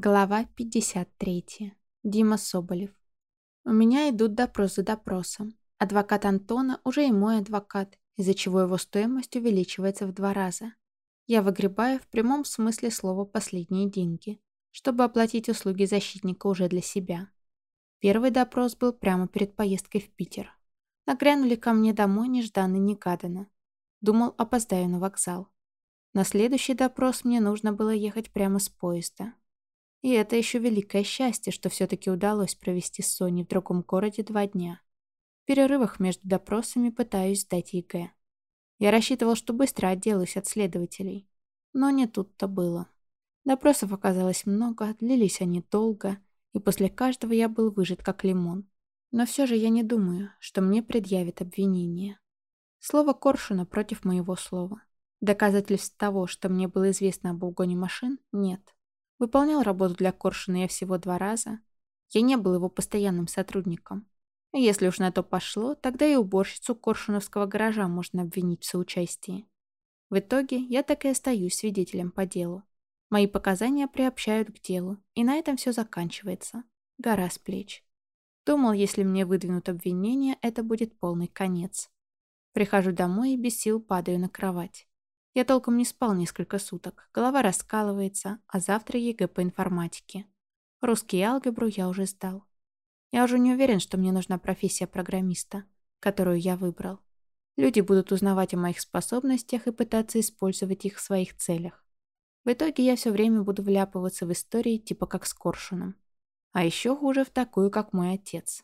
Глава 53. Дима Соболев. У меня идут допрос за допросом. Адвокат Антона уже и мой адвокат, из-за чего его стоимость увеличивается в два раза. Я выгребаю в прямом смысле слова последние деньги, чтобы оплатить услуги защитника уже для себя. Первый допрос был прямо перед поездкой в Питер. Нагрянули ко мне домой нежданно-негаданно. Думал, опоздаю на вокзал. На следующий допрос мне нужно было ехать прямо с поезда. И это еще великое счастье, что все-таки удалось провести с Соней в другом городе два дня. В перерывах между допросами пытаюсь сдать ЕГЭ. Я рассчитывал, что быстро отделаюсь от следователей. Но не тут-то было. Допросов оказалось много, длились они долго, и после каждого я был выжат как лимон. Но все же я не думаю, что мне предъявят обвинение. Слово Коршуна против моего слова. Доказательств того, что мне было известно об угоне машин, нет. Выполнял работу для Коршуна я всего два раза. Я не был его постоянным сотрудником. Если уж на то пошло, тогда и уборщицу Коршуновского гаража можно обвинить в соучастии. В итоге я так и остаюсь свидетелем по делу. Мои показания приобщают к делу, и на этом все заканчивается. Гора с плеч. Думал, если мне выдвинут обвинение, это будет полный конец. Прихожу домой и без сил падаю на кровать. Я толком не спал несколько суток, голова раскалывается, а завтра ЕГЭ по информатике. Русский алгебру я уже сдал. Я уже не уверен, что мне нужна профессия программиста, которую я выбрал. Люди будут узнавать о моих способностях и пытаться использовать их в своих целях. В итоге я все время буду вляпываться в истории типа как с Коршуном. А еще хуже в такую, как мой отец.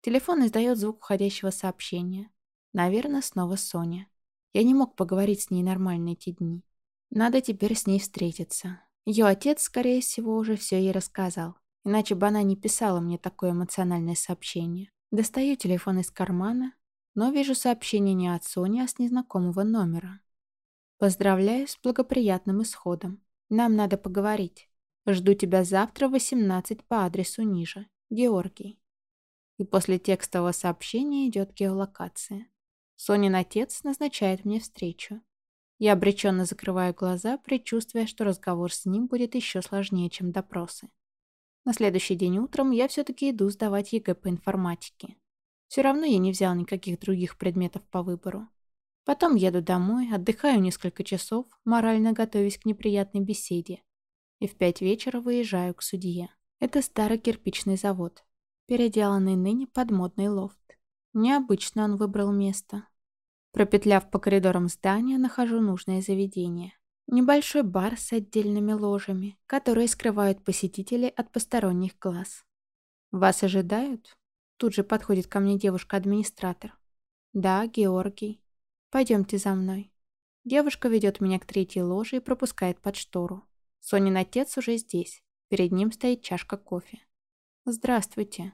Телефон издает звук входящего сообщения. Наверное, снова Соня. Я не мог поговорить с ней нормально эти дни. Надо теперь с ней встретиться. Ее отец, скорее всего, уже все ей рассказал. Иначе бы она не писала мне такое эмоциональное сообщение. Достаю телефон из кармана, но вижу сообщение не от Сони, а с незнакомого номера. Поздравляю с благоприятным исходом. Нам надо поговорить. Жду тебя завтра в 18 по адресу ниже. Георгий. И после текстового сообщения идет геолокация. Сонин отец назначает мне встречу. Я обреченно закрываю глаза, предчувствуя, что разговор с ним будет еще сложнее, чем допросы. На следующий день утром я все-таки иду сдавать ЕГЭ по информатике. Все равно я не взял никаких других предметов по выбору. Потом еду домой, отдыхаю несколько часов, морально готовясь к неприятной беседе. И в пять вечера выезжаю к судье. Это старый кирпичный завод, переделанный ныне под модный лофт. Необычно он выбрал место. Пропетляв по коридорам здания, нахожу нужное заведение. Небольшой бар с отдельными ложами, которые скрывают посетителей от посторонних глаз. «Вас ожидают?» Тут же подходит ко мне девушка-администратор. «Да, Георгий. Пойдемте за мной». Девушка ведет меня к третьей ложе и пропускает под штору. Сонин отец уже здесь. Перед ним стоит чашка кофе. «Здравствуйте».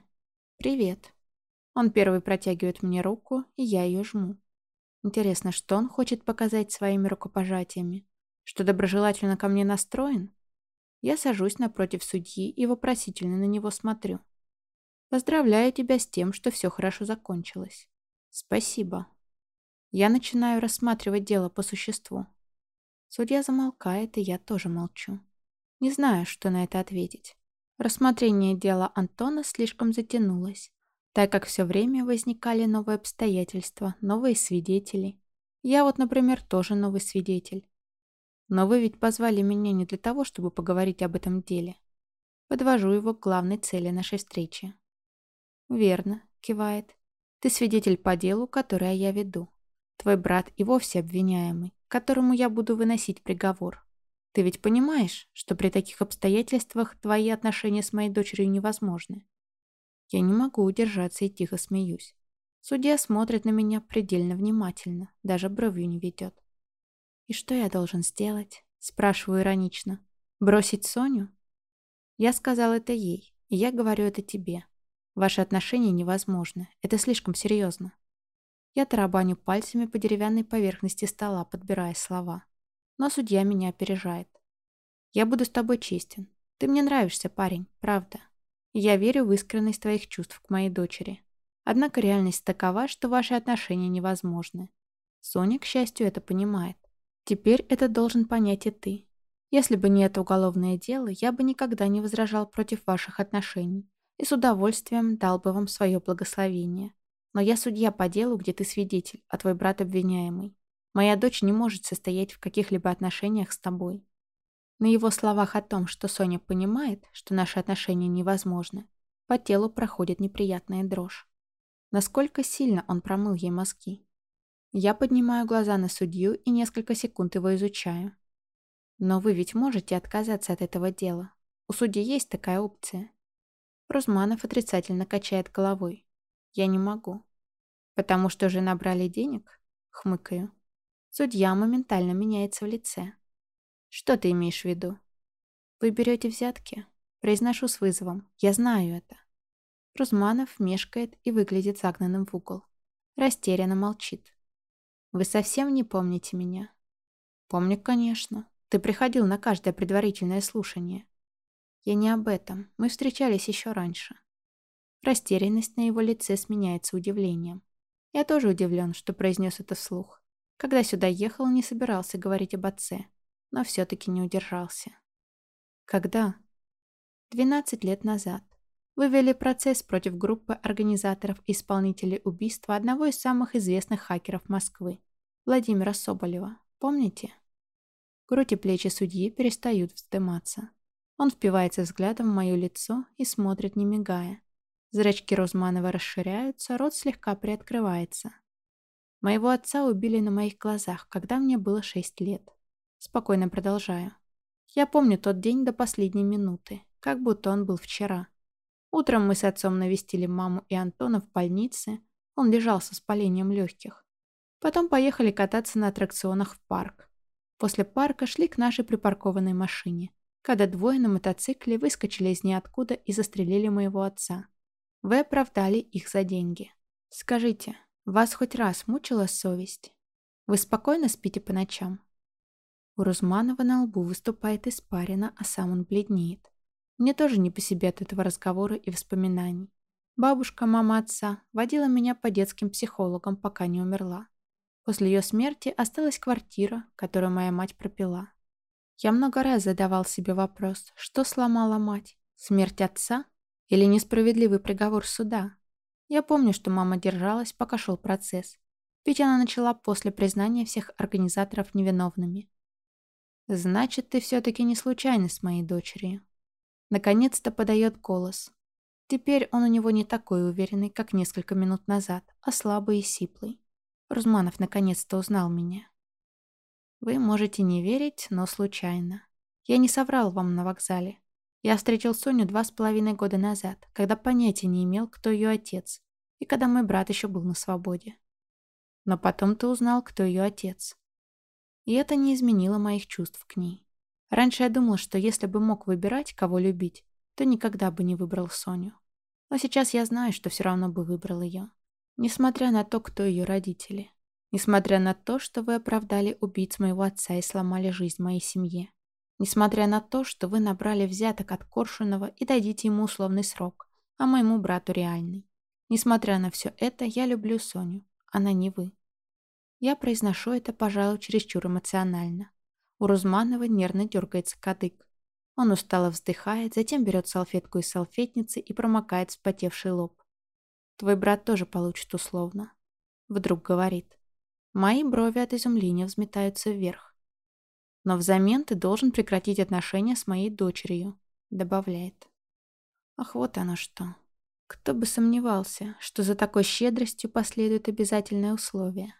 «Привет». Он первый протягивает мне руку, и я ее жму. Интересно, что он хочет показать своими рукопожатиями? Что доброжелательно ко мне настроен? Я сажусь напротив судьи и вопросительно на него смотрю. Поздравляю тебя с тем, что все хорошо закончилось. Спасибо. Я начинаю рассматривать дело по существу. Судья замолкает, и я тоже молчу. Не знаю, что на это ответить. Рассмотрение дела Антона слишком затянулось так как все время возникали новые обстоятельства, новые свидетели. Я вот, например, тоже новый свидетель. Но вы ведь позвали меня не для того, чтобы поговорить об этом деле. Подвожу его к главной цели нашей встречи. «Верно», — кивает. «Ты свидетель по делу, которое я веду. Твой брат и вовсе обвиняемый, которому я буду выносить приговор. Ты ведь понимаешь, что при таких обстоятельствах твои отношения с моей дочерью невозможны?» Я не могу удержаться и тихо смеюсь. Судья смотрит на меня предельно внимательно, даже бровью не ведет. «И что я должен сделать?» Спрашиваю иронично. «Бросить Соню?» Я сказал это ей, и я говорю это тебе. Ваши отношения невозможны, это слишком серьезно. Я тарабаню пальцами по деревянной поверхности стола, подбирая слова. Но судья меня опережает. Я буду с тобой честен. Ты мне нравишься, парень, правда. Я верю в искренность твоих чувств к моей дочери. Однако реальность такова, что ваши отношения невозможны. Соня, к счастью, это понимает. Теперь это должен понять и ты. Если бы не это уголовное дело, я бы никогда не возражал против ваших отношений и с удовольствием дал бы вам свое благословение. Но я судья по делу, где ты свидетель, а твой брат обвиняемый. Моя дочь не может состоять в каких-либо отношениях с тобой. На его словах о том, что Соня понимает, что наши отношения невозможны, по телу проходит неприятная дрожь. Насколько сильно он промыл ей мозги. Я поднимаю глаза на судью и несколько секунд его изучаю. Но вы ведь можете отказаться от этого дела. У судьи есть такая опция. Рузманов отрицательно качает головой. Я не могу. Потому что уже набрали денег? Хмыкаю. Судья моментально меняется в лице. Что ты имеешь в виду? Вы берете взятки? Произношу с вызовом. Я знаю это. Рузманов мешкает и выглядит загнанным в угол. Растерянно молчит. Вы совсем не помните меня? Помню, конечно. Ты приходил на каждое предварительное слушание. Я не об этом. Мы встречались еще раньше. Растерянность на его лице сменяется удивлением. Я тоже удивлен, что произнес это вслух. Когда сюда ехал, не собирался говорить об отце, но все-таки не удержался. Когда? 12 лет назад. Вы вели процесс против группы организаторов и исполнителей убийства одного из самых известных хакеров Москвы, Владимира Соболева. Помните? Грудь и плечи судьи перестают вздыматься. Он впивается взглядом в мое лицо и смотрит, не мигая. Зрачки Розманова расширяются, рот слегка приоткрывается. Моего отца убили на моих глазах, когда мне было шесть лет. Спокойно продолжаю. Я помню тот день до последней минуты, как будто он был вчера. Утром мы с отцом навестили маму и Антона в больнице. Он лежал со спалением легких. Потом поехали кататься на аттракционах в парк. После парка шли к нашей припаркованной машине когда двое на мотоцикле выскочили из ниоткуда и застрелили моего отца. Вы оправдали их за деньги. Скажите, вас хоть раз мучила совесть? Вы спокойно спите по ночам? У Рузманова на лбу выступает испарина, а сам он бледнеет. Мне тоже не по себе от этого разговора и воспоминаний. Бабушка, мама отца, водила меня по детским психологам, пока не умерла. После ее смерти осталась квартира, которую моя мать пропила. Я много раз задавал себе вопрос, что сломала мать? Смерть отца? Или несправедливый приговор суда? Я помню, что мама держалась, пока шел процесс. Ведь она начала после признания всех организаторов невиновными. «Значит, ты все-таки не случайно с моей дочерью». Наконец-то подает голос. Теперь он у него не такой уверенный, как несколько минут назад, а слабый и сиплый. Рузманов наконец-то узнал меня. Вы можете не верить, но случайно. Я не соврал вам на вокзале. Я встретил Соню два с половиной года назад, когда понятия не имел, кто ее отец, и когда мой брат еще был на свободе. Но потом ты узнал, кто ее отец. И это не изменило моих чувств к ней. Раньше я думал, что если бы мог выбирать, кого любить, то никогда бы не выбрал Соню. Но сейчас я знаю, что все равно бы выбрал ее. Несмотря на то, кто ее родители. Несмотря на то, что вы оправдали убийц моего отца и сломали жизнь моей семье. Несмотря на то, что вы набрали взяток от Коршунова и дадите ему условный срок, а моему брату реальный. Несмотря на все это, я люблю Соню. Она не вы. Я произношу это, пожалуй, чересчур эмоционально. У Рузманова нервно дергается кадык. Он устало вздыхает, затем берет салфетку из салфетницы и промокает вспотевший лоб. «Твой брат тоже получит условно», — вдруг говорит. Мои брови от изумления взметаются вверх. «Но взамен ты должен прекратить отношения с моей дочерью», — добавляет. Ах, вот оно что. Кто бы сомневался, что за такой щедростью последует обязательное условие.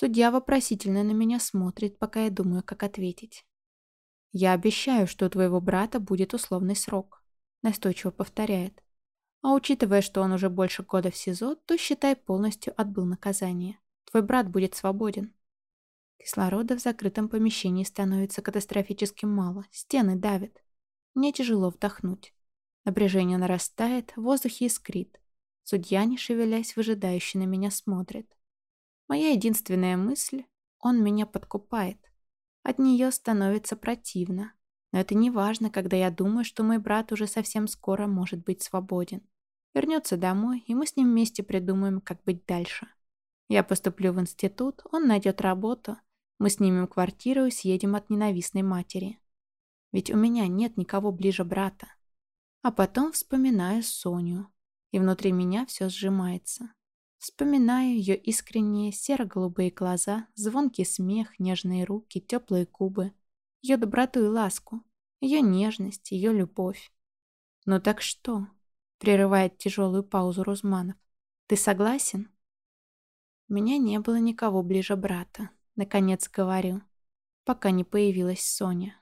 Судья вопросительно на меня смотрит, пока я думаю, как ответить. «Я обещаю, что у твоего брата будет условный срок», — настойчиво повторяет. «А учитывая, что он уже больше года в СИЗО, то, считай, полностью отбыл наказание. Твой брат будет свободен. Кислорода в закрытом помещении становится катастрофически мало. Стены давят. Мне тяжело вдохнуть. Напряжение нарастает, в воздухе искрит. Судья, не шевелясь, выжидающе на меня смотрит. Моя единственная мысль — он меня подкупает. От нее становится противно. Но это не важно, когда я думаю, что мой брат уже совсем скоро может быть свободен. Вернется домой, и мы с ним вместе придумаем, как быть дальше. Я поступлю в институт, он найдет работу. Мы снимем квартиру и съедем от ненавистной матери. Ведь у меня нет никого ближе брата. А потом вспоминаю Соню. И внутри меня все сжимается. Вспоминаю ее искренние серо-голубые глаза, звонкий смех, нежные руки, теплые кубы, ее доброту и ласку, ее нежность, ее любовь. «Ну так что?» — прерывает тяжелую паузу Рузманов. «Ты согласен?» Меня не было никого ближе брата, наконец говорю, пока не появилась Соня.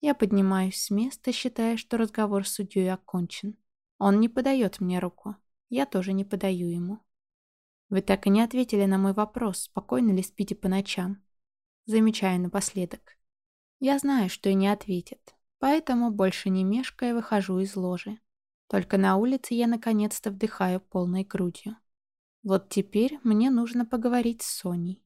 Я поднимаюсь с места, считая, что разговор с судьей окончен. Он не подает мне руку, я тоже не подаю ему. Вы так и не ответили на мой вопрос, спокойно ли спите по ночам. Замечаю напоследок. Я знаю, что и не ответит, поэтому больше не мешкая выхожу из ложи. Только на улице я наконец-то вдыхаю полной грудью. Вот теперь мне нужно поговорить с Соней.